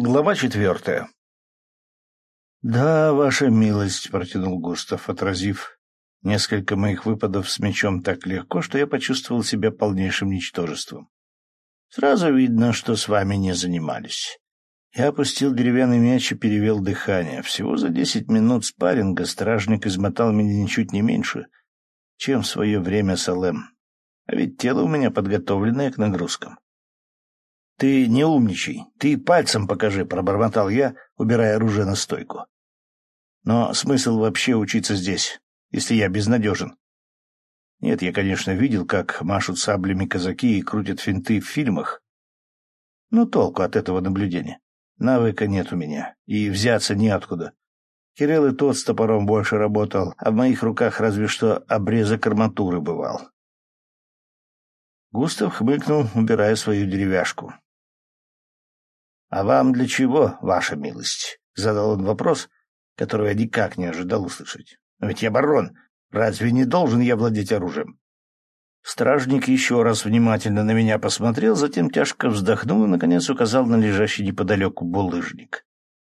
Глава четвертая. «Да, ваша милость», — протянул Густав, отразив несколько моих выпадов с мечом так легко, что я почувствовал себя полнейшим ничтожеством. «Сразу видно, что с вами не занимались». Я опустил деревянный мяч и перевел дыхание. Всего за десять минут спарринга стражник измотал меня ничуть не меньше, чем в свое время Салем. А ведь тело у меня подготовленное к нагрузкам. «Ты не умничай, ты пальцем покажи», — пробормотал я, убирая оружие на стойку. «Но смысл вообще учиться здесь, если я безнадежен?» Нет, я, конечно, видел, как машут саблями казаки и крутят финты в фильмах. Но толку от этого наблюдения. Навыка нет у меня, и взяться неоткуда. Кирилл и тот с топором больше работал, а в моих руках разве что обрезок арматуры бывал. Густав хмыкнул, убирая свою деревяшку. — А вам для чего, ваша милость? — задал он вопрос, которого я никак не ожидал услышать. — Но ведь я барон. Разве не должен я владеть оружием? Стражник еще раз внимательно на меня посмотрел, затем тяжко вздохнул и, наконец, указал на лежащий неподалеку булыжник.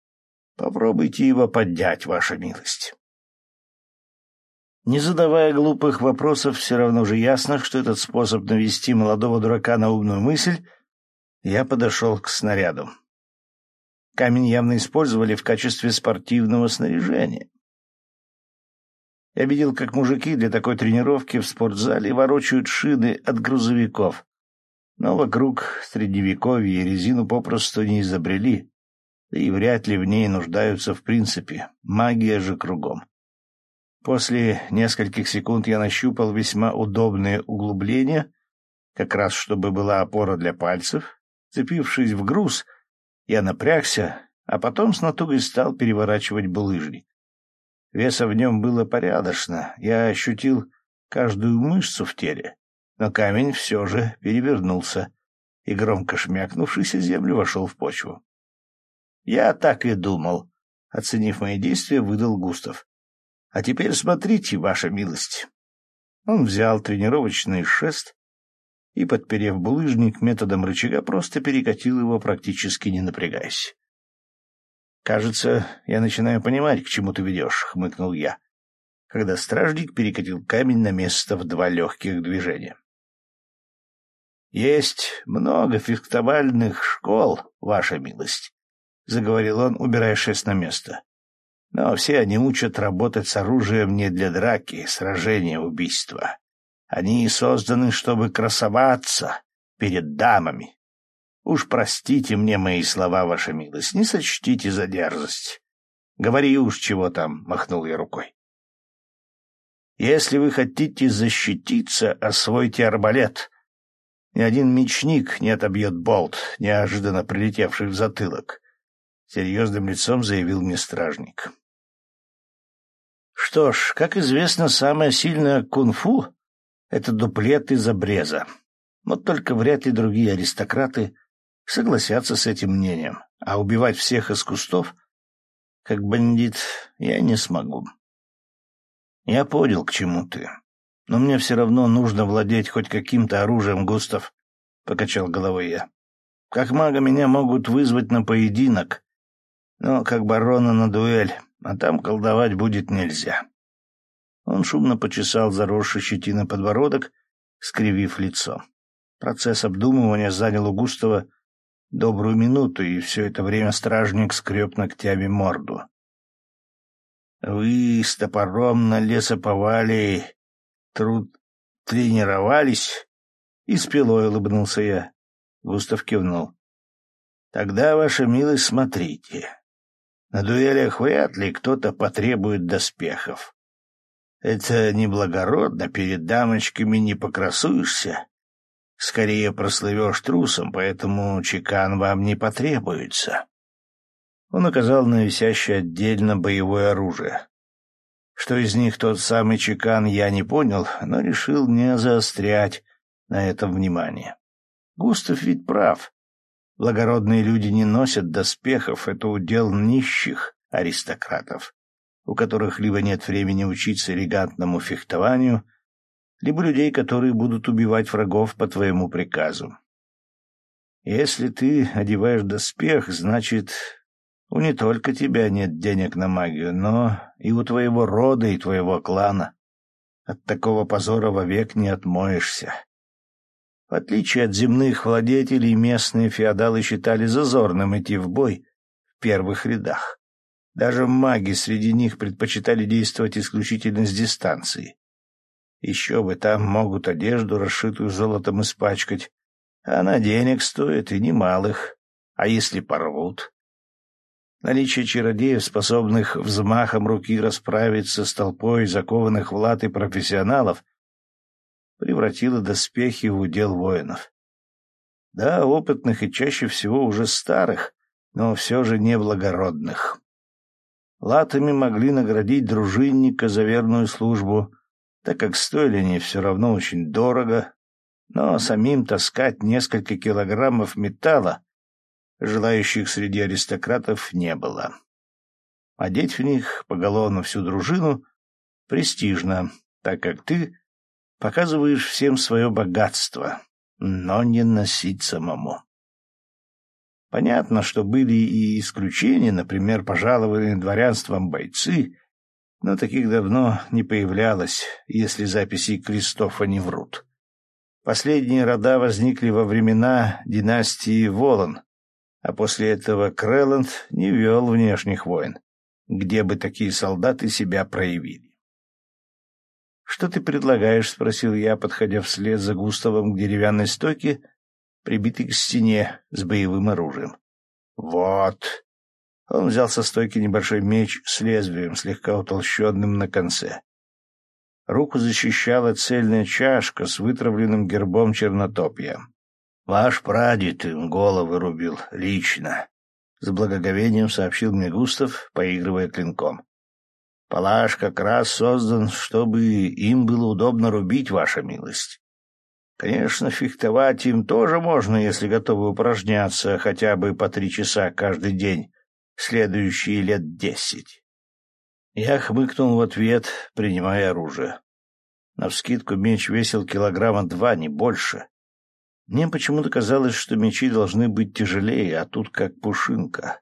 — Попробуйте его поднять, ваша милость. Не задавая глупых вопросов, все равно же ясно, что этот способ навести молодого дурака на умную мысль, я подошел к снаряду. Камень явно использовали в качестве спортивного снаряжения. Я видел, как мужики для такой тренировки в спортзале ворочают шины от грузовиков. Но вокруг средневековья резину попросту не изобрели, да и вряд ли в ней нуждаются в принципе. Магия же кругом. После нескольких секунд я нащупал весьма удобное углубление, как раз чтобы была опора для пальцев. Цепившись в груз — я напрягся, а потом с натугой стал переворачивать булыжник. Веса в нем было порядочно, я ощутил каждую мышцу в теле, но камень все же перевернулся и, громко шмякнувшись землю, вошел в почву. «Я так и думал», — оценив мои действия, выдал Густав. «А теперь смотрите, ваша милость». Он взял тренировочный шест и, подперев булыжник методом рычага, просто перекатил его, практически не напрягаясь. «Кажется, я начинаю понимать, к чему ты ведешь», — хмыкнул я, когда стражник перекатил камень на место в два легких движения. «Есть много фехтовальных школ, ваша милость», — заговорил он, убирая шест на место. «Но все они учат работать с оружием не для драки, сражения, убийства. Они созданы, чтобы красоваться перед дамами. Уж простите мне мои слова, ваша милость, не сочтите за дерзость. Говори уж, чего там, — махнул я рукой. Если вы хотите защититься, освойте арбалет. Ни один мечник не отобьет болт, неожиданно прилетевший в затылок. Серьезным лицом заявил мне стражник. Что ж, как известно, самое сильное кунг-фу это дуплет из обреза. Вот только вряд ли другие аристократы согласятся с этим мнением, а убивать всех из кустов, как бандит, я не смогу. Я понял, к чему ты. Но мне все равно нужно владеть хоть каким-то оружием, Густав, — покачал головой я. Как мага меня могут вызвать на поединок, но как барона на дуэль, а там колдовать будет нельзя. Он шумно почесал заросший щетина подбородок, скривив лицо. Процесс обдумывания занял у Густава добрую минуту, и все это время стражник скреб ногтями морду. — Вы с топором на лесоповале труд тренировались? — и с пилой улыбнулся я. Густав кивнул. — Тогда, ваша милость, смотрите. На дуэлях вряд ли кто-то потребует доспехов. Это неблагородно, перед дамочками не покрасуешься. Скорее прослывешь трусом, поэтому чекан вам не потребуется. Он указал на висящее отдельно боевое оружие. Что из них тот самый чекан, я не понял, но решил не заострять на этом внимание. Густав ведь прав. Благородные люди не носят доспехов, это удел нищих аристократов у которых либо нет времени учиться элегантному фехтованию, либо людей, которые будут убивать врагов по твоему приказу. Если ты одеваешь доспех, значит, у не только тебя нет денег на магию, но и у твоего рода и твоего клана. От такого позора вовек не отмоешься. В отличие от земных владетелей, местные феодалы считали зазорным идти в бой в первых рядах. Даже маги среди них предпочитали действовать исключительно с дистанции. Еще бы там могут одежду, расшитую золотом, испачкать, а она денег стоит и немалых. А если порвут? Наличие чародеев, способных взмахом руки расправиться с толпой закованных в латы профессионалов, превратило доспехи в удел воинов. Да, опытных и чаще всего уже старых, но все же неблагородных. Латами могли наградить дружинника за верную службу, так как стоили они все равно очень дорого, но самим таскать несколько килограммов металла желающих среди аристократов не было. Одеть в них поголовно всю дружину престижно, так как ты показываешь всем свое богатство, но не носить самому. Понятно, что были и исключения, например, пожалованные дворянством бойцы, но таких давно не появлялось, если записи Кристофа не врут. Последние рода возникли во времена династии Волан, а после этого Крэланд не вел внешних войн, где бы такие солдаты себя проявили. «Что ты предлагаешь?» — спросил я, подходя вслед за Густавом к деревянной стойке, прибитой к стене с боевым оружием. «Вот!» Он взял со стойки небольшой меч с лезвием, слегка утолщенным на конце. Руку защищала цельная чашка с вытравленным гербом чернотопья. «Ваш прадед им головы рубил лично», — с благоговением сообщил мне Густав, поигрывая клинком. «Палаш как раз создан, чтобы им было удобно рубить, ваша милость. Конечно, фехтовать им тоже можно, если готовы упражняться хотя бы по три часа каждый день, следующие лет десять. Я хмыкнул в ответ, принимая оружие. Навскидку меч весил килограмма два, не больше. Мне почему-то казалось, что мечи должны быть тяжелее, а тут как пушинка.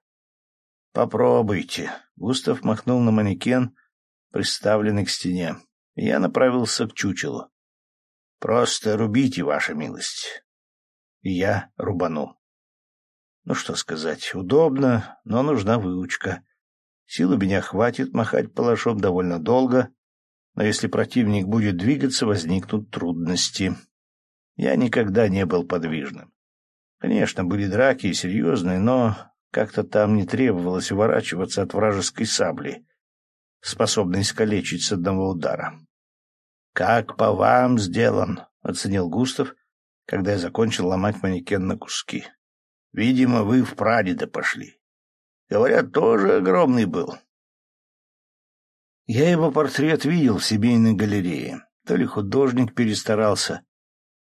«Попробуйте». Густав махнул на манекен, приставленный к стене. Я направился к чучелу. «Просто рубите, ваша милость». И я рубанул. Ну что сказать, удобно, но нужна выучка. Сил у меня хватит махать палашом довольно долго, но если противник будет двигаться, возникнут трудности. Я никогда не был подвижным. Конечно, были драки и серьезные, но как-то там не требовалось уворачиваться от вражеской сабли, способной искалечить с одного удара. «Как по вам сделан», — оценил Густав, когда я закончил ломать манекен на куски. «Видимо, вы в прадеда пошли. Говорят, тоже огромный был. Я его портрет видел в семейной галерее. То ли художник перестарался,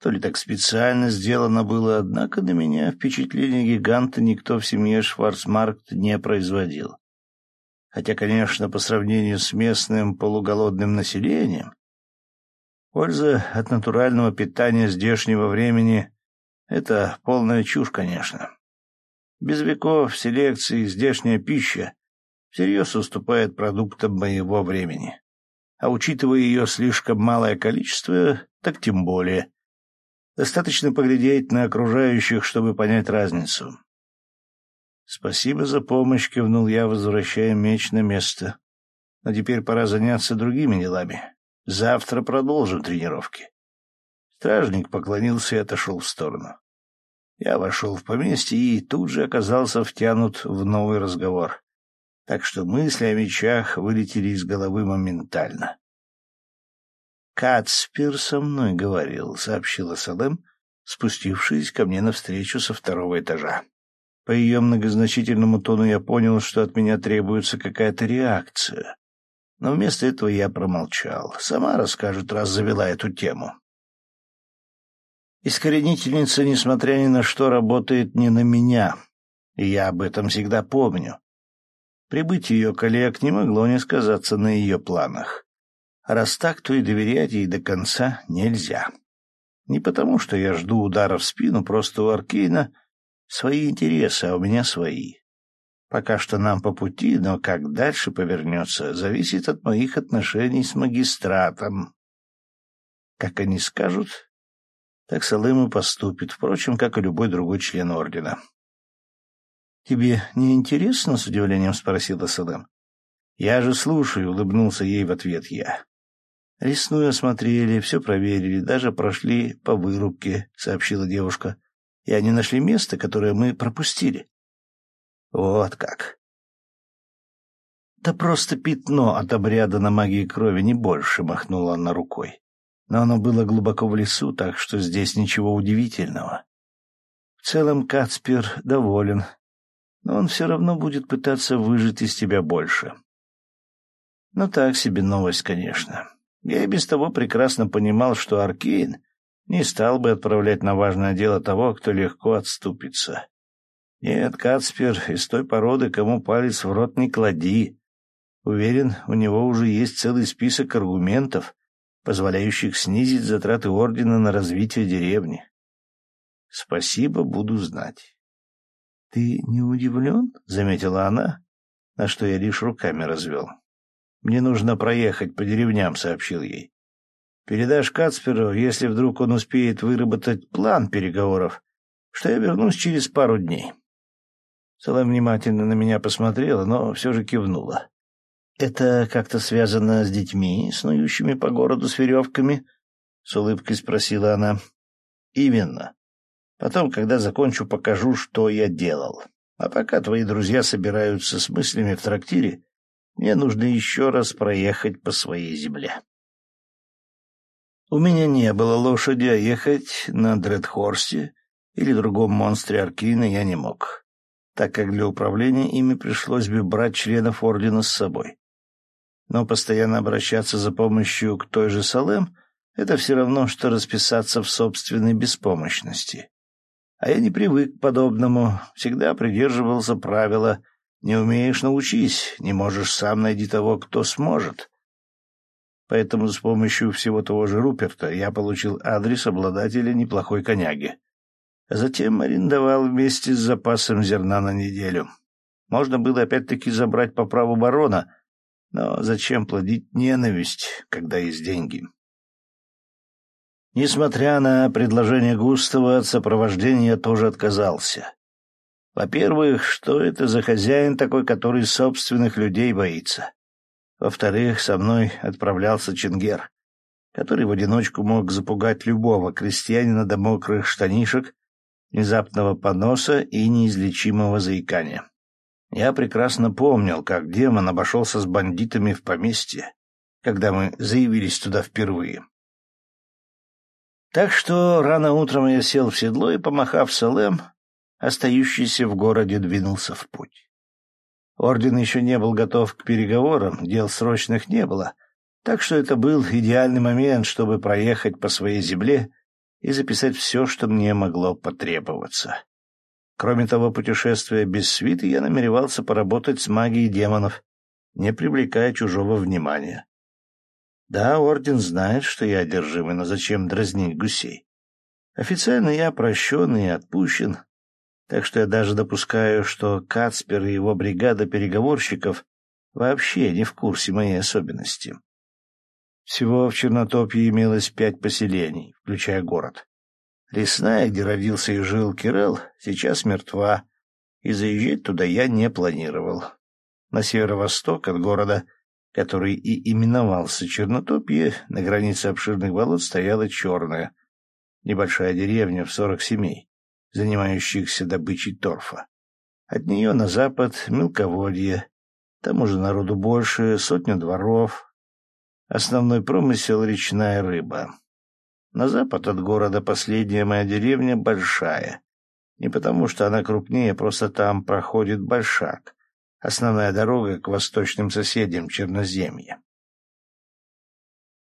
то ли так специально сделано было, однако на меня впечатление гиганта никто в семье Шварцмаркт не производил. Хотя, конечно, по сравнению с местным полуголодным населением, польза от натурального питания здешнего времени — это полная чушь, конечно. Без веков селекции здешняя пища всерьез уступает продуктам моего времени. А учитывая ее слишком малое количество, так тем более. Достаточно поглядеть на окружающих, чтобы понять разницу. «Спасибо за помощь», — кивнул я, возвращая меч на место. «Но теперь пора заняться другими делами. Завтра продолжим тренировки». Стражник поклонился и отошел в сторону. Я вошел в поместье и тут же оказался втянут в новый разговор. Так что мысли о мечах вылетели из головы моментально. «Кацпир со мной говорил», — сообщила Салем, спустившись ко мне навстречу со второго этажа. По ее многозначительному тону я понял, что от меня требуется какая-то реакция. Но вместо этого я промолчал. Сама расскажет, раз завела эту тему. Искоренительница, несмотря ни на что, работает не на меня, и я об этом всегда помню. Прибытие ее коллег не могло не сказаться на ее планах. Раз так, то и доверять ей до конца нельзя. Не потому, что я жду удара в спину, просто у Аркейна Свои интересы, а у меня свои. Пока что нам по пути, но как дальше повернется, зависит от моих отношений с магистратом. Как они скажут, так Салым и поступит, впрочем, как и любой другой член ордена. — Тебе не интересно? — с удивлением спросила Салым. — Я же слушаю, — улыбнулся ей в ответ я. — Лесную осмотрели, все проверили, даже прошли по вырубке, — сообщила девушка. — И они нашли место, которое мы пропустили. — Вот как. — Да просто пятно от обряда на магии крови, не больше, — махнула она рукой но оно было глубоко в лесу, так что здесь ничего удивительного. В целом Кацпер доволен, но он все равно будет пытаться выжить из тебя больше. Ну так себе новость, конечно. Я и без того прекрасно понимал, что Аркейн не стал бы отправлять на важное дело того, кто легко отступится. Нет, Кацпер из той породы, кому палец в рот не клади. Уверен, у него уже есть целый список аргументов, позволяющих снизить затраты ордена на развитие деревни. Спасибо, буду знать. — Ты не удивлен? — заметила она, на что я лишь руками развел. — Мне нужно проехать по деревням, — сообщил ей. — Передашь Кацперу, если вдруг он успеет выработать план переговоров, что я вернусь через пару дней. Салам внимательно на меня посмотрела, но все же кивнула. «Это как-то связано с детьми, снующими по городу с веревками?» — с улыбкой спросила она. «Именно. Потом, когда закончу, покажу, что я делал. А пока твои друзья собираются с мыслями в трактире, мне нужно еще раз проехать по своей земле». У меня не было лошади, а ехать на Дредхорсте или другом монстре Аркина я не мог, так как для управления ими пришлось бы брать членов Ордена с собой. Но постоянно обращаться за помощью к той же Салем — это все равно, что расписаться в собственной беспомощности. А я не привык к подобному, всегда придерживался правила «не умеешь — научись, не можешь — сам найди того, кто сможет». Поэтому с помощью всего того же Руперта я получил адрес обладателя неплохой коняги. Затем арендовал вместе с запасом зерна на неделю. Можно было опять-таки забрать по праву барона — но зачем плодить ненависть, когда есть деньги? Несмотря на предложение Густава, от сопровождения тоже отказался. Во-первых, что это за хозяин такой, который собственных людей боится? Во-вторых, со мной отправлялся Чингер, который в одиночку мог запугать любого крестьянина до мокрых штанишек, внезапного поноса и неизлечимого заикания. Я прекрасно помнил, как демон обошелся с бандитами в поместье, когда мы заявились туда впервые. Так что рано утром я сел в седло и, помахав Салем, остающийся в городе двинулся в путь. Орден еще не был готов к переговорам, дел срочных не было, так что это был идеальный момент, чтобы проехать по своей земле и записать все, что мне могло потребоваться. Кроме того путешествия без свиты, я намеревался поработать с магией демонов, не привлекая чужого внимания. Да, Орден знает, что я одержимый, но зачем дразнить гусей? Официально я прощен и отпущен, так что я даже допускаю, что Кацпер и его бригада переговорщиков вообще не в курсе моей особенности. Всего в Чернотопье имелось пять поселений, включая город. Лесная, где родился и жил Кирелл, сейчас мертва, и заезжать туда я не планировал. На северо-восток от города, который и именовался Чернотопье, на границе обширных болот стояла Черная, небольшая деревня в сорок семей, занимающихся добычей торфа. От нее на запад — мелководье, там уже народу больше, сотня дворов. Основной промысел — речная рыба. На запад от города последняя моя деревня большая. Не потому, что она крупнее, просто там проходит Большак, основная дорога к восточным соседям Черноземья.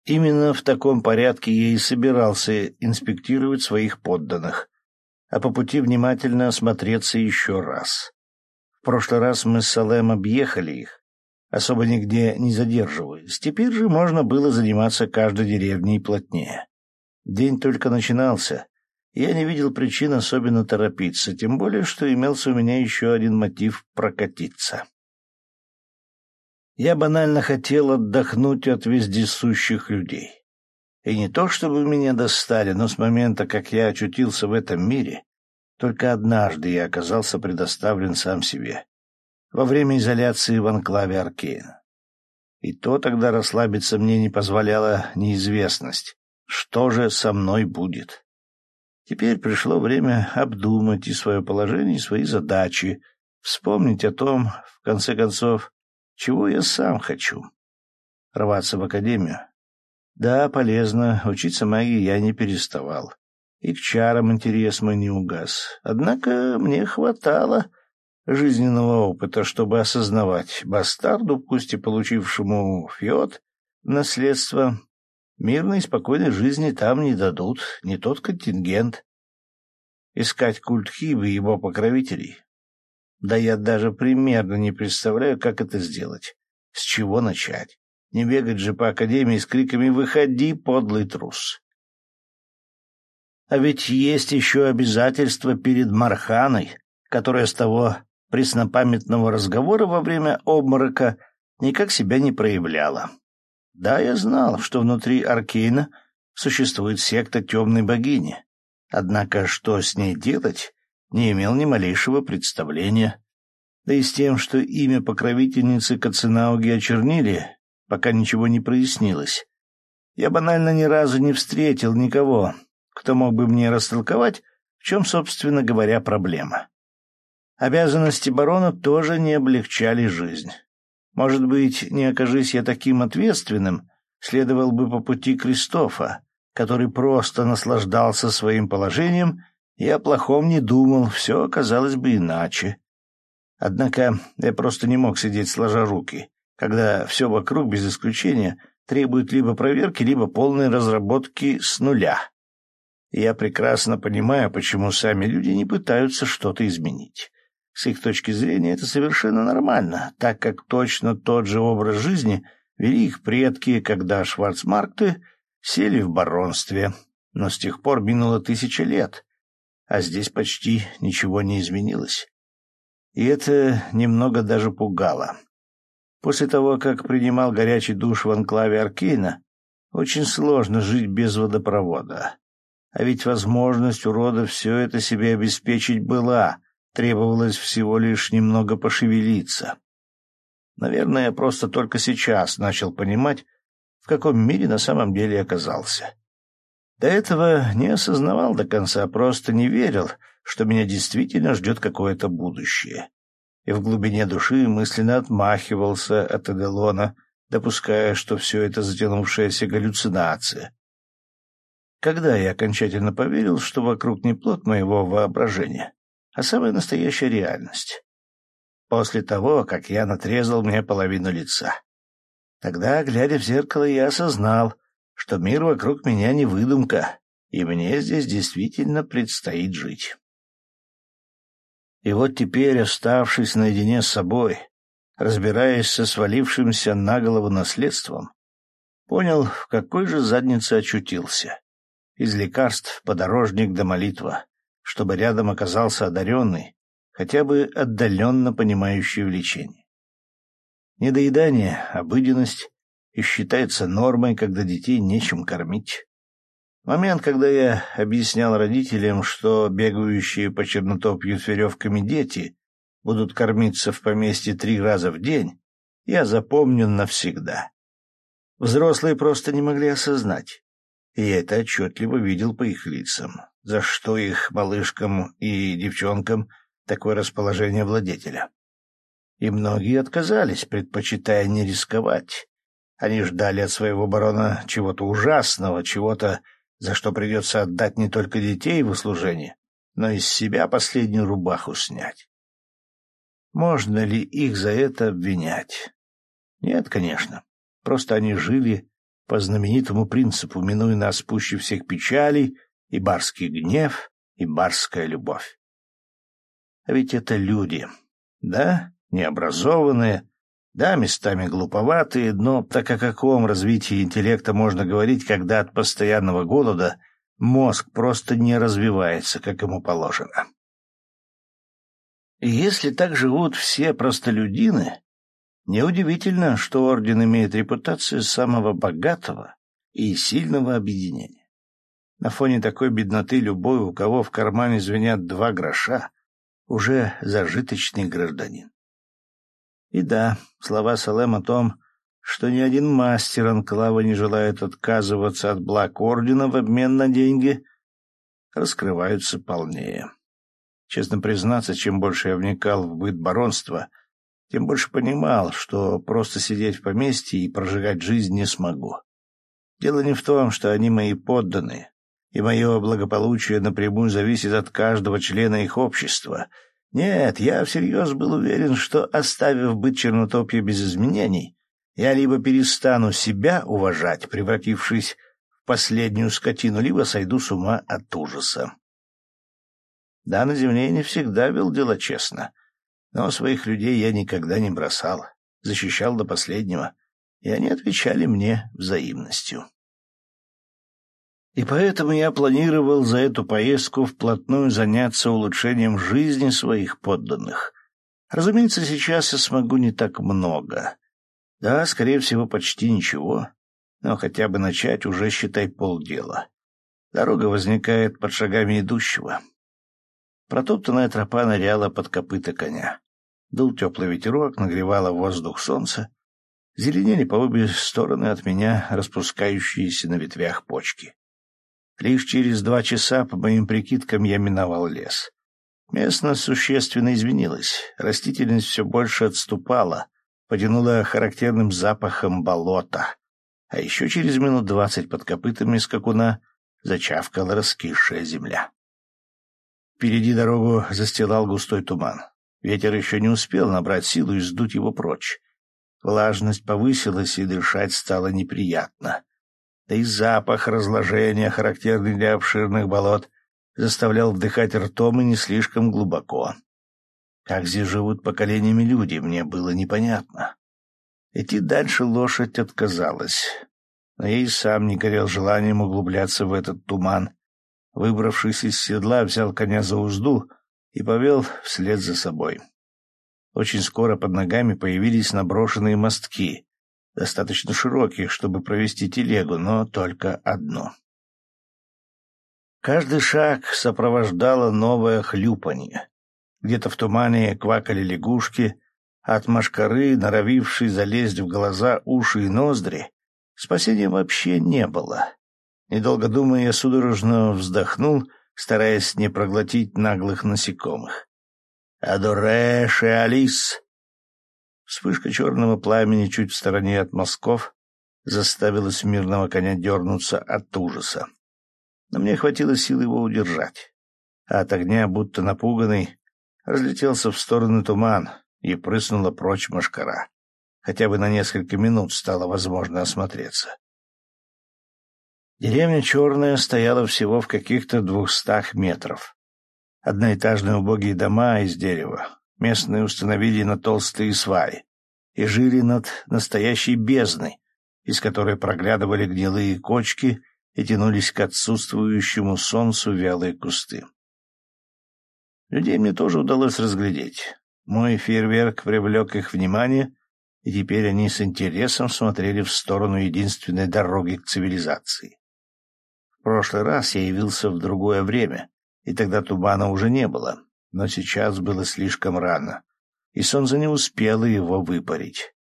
Именно в таком порядке я и собирался инспектировать своих подданных, а по пути внимательно осмотреться еще раз. В прошлый раз мы с Салем объехали их, особо нигде не задерживаясь. Теперь же можно было заниматься каждой деревней плотнее. День только начинался, я не видел причин особенно торопиться, тем более, что имелся у меня еще один мотив прокатиться. Я банально хотел отдохнуть от вездесущих людей. И не то, чтобы меня достали, но с момента, как я очутился в этом мире, только однажды я оказался предоставлен сам себе. Во время изоляции в анклаве Аркейн. И то тогда расслабиться мне не позволяла неизвестность. Что же со мной будет? Теперь пришло время обдумать и свое положение, и свои задачи, вспомнить о том, в конце концов, чего я сам хочу. Рваться в академию? Да, полезно, учиться магии я не переставал. И к чарам интерес мой не угас. Однако мне хватало жизненного опыта, чтобы осознавать, бастарду, пусть и получившему фиот, наследство, мирной и спокойной жизни там не дадут, не тот контингент. Искать культ Хибы и его покровителей. Да я даже примерно не представляю, как это сделать, с чего начать. Не бегать же по академии с криками «Выходи, подлый трус!» А ведь есть еще обязательства перед Марханой, которая с того преснопамятного разговора во время обморока никак себя не проявляла. Да, я знал, что внутри Аркейна существует секта темной богини. Однако что с ней делать, не имел ни малейшего представления. Да и с тем, что имя покровительницы Кацинауги очернили, пока ничего не прояснилось. Я банально ни разу не встретил никого, кто мог бы мне растолковать, в чем, собственно говоря, проблема. Обязанности барона тоже не облегчали жизнь. Может быть, не окажись я таким ответственным, следовал бы по пути Кристофа, который просто наслаждался своим положением и о плохом не думал, все оказалось бы иначе. Однако я просто не мог сидеть сложа руки, когда все вокруг, без исключения, требует либо проверки, либо полной разработки с нуля. я прекрасно понимаю, почему сами люди не пытаются что-то изменить. С их точки зрения это совершенно нормально, так как точно тот же образ жизни вели их предки, когда шварцмаркты сели в баронстве. Но с тех пор минуло тысяча лет, а здесь почти ничего не изменилось. И это немного даже пугало. После того, как принимал горячий душ в анклаве Аркейна, очень сложно жить без водопровода. А ведь возможность у рода все это себе обеспечить была — Требовалось всего лишь немного пошевелиться. Наверное, я просто только сейчас начал понимать, в каком мире на самом деле оказался. До этого не осознавал до конца, просто не верил, что меня действительно ждет какое-то будущее. И в глубине души мысленно отмахивался от Эделона, допуская, что все это затянувшаяся галлюцинация. Когда я окончательно поверил, что вокруг не плод моего воображения, а самая настоящая реальность. После того, как я натрезал мне половину лица. Тогда, глядя в зеркало, я осознал, что мир вокруг меня не выдумка, и мне здесь действительно предстоит жить. И вот теперь, оставшись наедине с собой, разбираясь со свалившимся на голову наследством, понял, в какой же заднице очутился. Из лекарств подорожник до молитва чтобы рядом оказался одаренный, хотя бы отдаленно понимающий влечение. Недоедание — обыденность и считается нормой, когда детей нечем кормить. Момент, когда я объяснял родителям, что бегающие по чернотопью с веревками дети будут кормиться в поместье три раза в день, я запомню навсегда. Взрослые просто не могли осознать, и я это отчетливо видел по их лицам за что их малышкам и девчонкам такое расположение владетеля. И многие отказались, предпочитая не рисковать. Они ждали от своего барона чего-то ужасного, чего-то, за что придется отдать не только детей в услужение, но и с себя последнюю рубаху снять. Можно ли их за это обвинять? Нет, конечно. Просто они жили по знаменитому принципу, минуя нас пуще всех печалей — и барский гнев, и барская любовь. А ведь это люди, да, необразованные, да, местами глуповатые, но так о каком развитии интеллекта можно говорить, когда от постоянного голода Мозг просто не развивается, как ему положено. И если так живут все простолюдины, неудивительно, что орден имеет репутацию самого богатого и сильного объединения. На фоне такой бедноты любой, у кого в кармане звенят два гроша, уже зажиточный гражданин. И да, слова Салем о том, что ни один мастер анклава не желает отказываться от благ ордена в обмен на деньги, раскрываются полнее. Честно признаться, чем больше я вникал в быт баронства, тем больше понимал, что просто сидеть в поместье и прожигать жизнь не смогу. Дело не в том, что они мои подданные, и мое благополучие напрямую зависит от каждого члена их общества. Нет, я всерьез был уверен, что, оставив быт чернотопья без изменений, я либо перестану себя уважать, превратившись в последнюю скотину, либо сойду с ума от ужаса. Да, на земле не всегда вел дела честно, но своих людей я никогда не бросал, защищал до последнего, и они отвечали мне взаимностью. И поэтому я планировал за эту поездку вплотную заняться улучшением жизни своих подданных. Разумеется, сейчас я смогу не так много. Да, скорее всего, почти ничего, но хотя бы начать уже, считай, полдела. Дорога возникает под шагами идущего. Протоптанная тропа ныряла под копыта коня. Дул теплый ветерок, нагревало воздух солнца. Зеленели по обе стороны от меня распускающиеся на ветвях почки. Лишь через два часа, по моим прикидкам, я миновал лес. Местность существенно изменилась. Растительность все больше отступала, потянула характерным запахом болота. А еще через минут двадцать под копытами скакуна зачавкала раскисшая земля. Впереди дорогу застилал густой туман. Ветер еще не успел набрать силу и сдуть его прочь. Влажность повысилась, и дышать стало неприятно да и запах разложения, характерный для обширных болот, заставлял вдыхать ртом и не слишком глубоко. Как здесь живут поколениями люди, мне было непонятно. Идти дальше лошадь отказалась, но я и сам не горел желанием углубляться в этот туман. Выбравшись из седла, взял коня за узду и повел вслед за собой. Очень скоро под ногами появились наброшенные мостки, достаточно широкие, чтобы провести телегу, но только одну. Каждый шаг сопровождало новое хлюпанье. Где-то в тумане квакали лягушки, от машкары, норовившей залезть в глаза, уши и ноздри, спасения вообще не было. Недолго думая, я судорожно вздохнул, стараясь не проглотить наглых насекомых. «Адореше Алис!» Вспышка черного пламени чуть в стороне от мазков заставила смирного коня дернуться от ужаса. Но мне хватило сил его удержать. А от огня, будто напуганный, разлетелся в сторону туман и прыснула прочь машкара. Хотя бы на несколько минут стало возможно осмотреться. Деревня Черная стояла всего в каких-то двухстах метров. Одноэтажные убогие дома из дерева, местные установили на толстые сваи и жили над настоящей бездной, из которой проглядывали гнилые кочки и тянулись к отсутствующему солнцу вялые кусты. Людей мне тоже удалось разглядеть. Мой фейерверк привлек их внимание, и теперь они с интересом смотрели в сторону единственной дороги к цивилизации. В прошлый раз я явился в другое время, и тогда тумана уже не было, но сейчас было слишком рано, и солнце не успело его выпарить.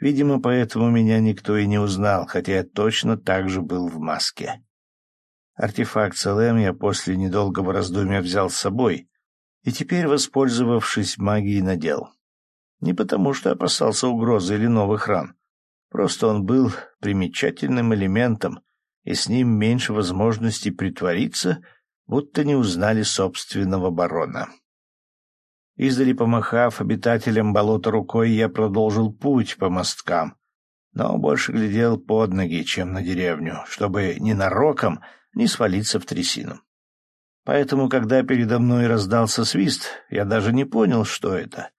Видимо, поэтому меня никто и не узнал, хотя я точно так же был в маске. Артефакт Салем я после недолгого раздумья взял с собой и теперь, воспользовавшись магией, надел. Не потому, что опасался угрозы или новых ран. Просто он был примечательным элементом, и с ним меньше возможностей притвориться, будто не узнали собственного барона. Издали помахав обитателям болота рукой, я продолжил путь по мосткам, но больше глядел под ноги, чем на деревню, чтобы ненароком не свалиться в трясину. Поэтому, когда передо мной раздался свист, я даже не понял, что это.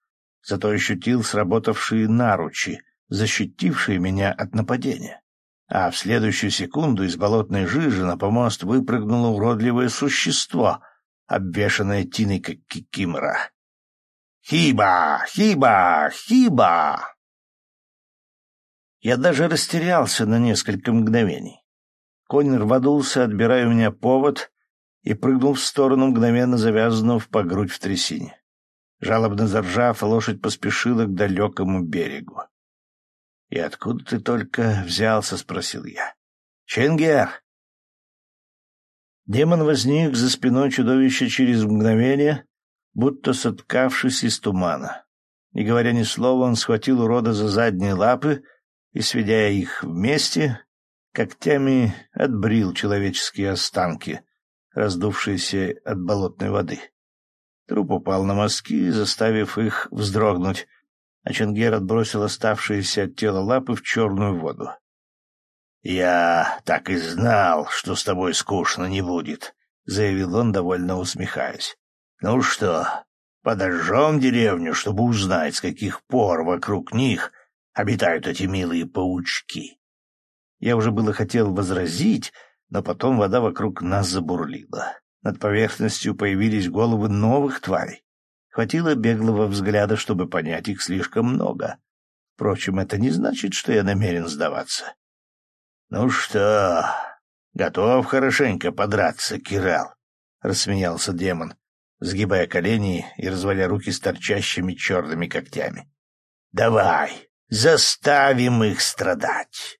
Зато ощутил сработавшие наручи, защитившие меня от нападения. а в следующую секунду из болотной жижи на помост выпрыгнуло уродливое существо, обвешанное тиной, как кикимора. «Хиба! Хиба! Хиба!» Я даже растерялся на несколько мгновений. Конь рванулся, отбирая у меня повод, и прыгнул в сторону мгновенно завязанного в погрудь в трясине. Жалобно заржав, лошадь поспешила к далекому берегу. — И откуда ты только взялся? — спросил я. — Ченгер! Демон возник за спиной чудовища через мгновение, будто соткавшись из тумана. Не говоря ни слова, он схватил урода за задние лапы и, сведя их вместе, когтями отбрил человеческие останки, раздувшиеся от болотной воды. Труп упал на мостки, заставив их вздрогнуть, а Ченгер отбросил оставшиеся от тела лапы в черную воду. — Я так и знал, что с тобой скучно не будет, — заявил он, довольно усмехаясь. — Ну что, подожжем деревню, чтобы узнать, с каких пор вокруг них обитают эти милые паучки. Я уже было хотел возразить, но потом вода вокруг нас забурлила. Над поверхностью появились головы новых тварей. Хватило беглого взгляда, чтобы понять их слишком много. Впрочем, это не значит, что я намерен сдаваться. — Ну что, готов хорошенько подраться, Кирал? — рассмеялся демон, сгибая колени и разваля руки с торчащими черными когтями. — Давай, Заставим их страдать.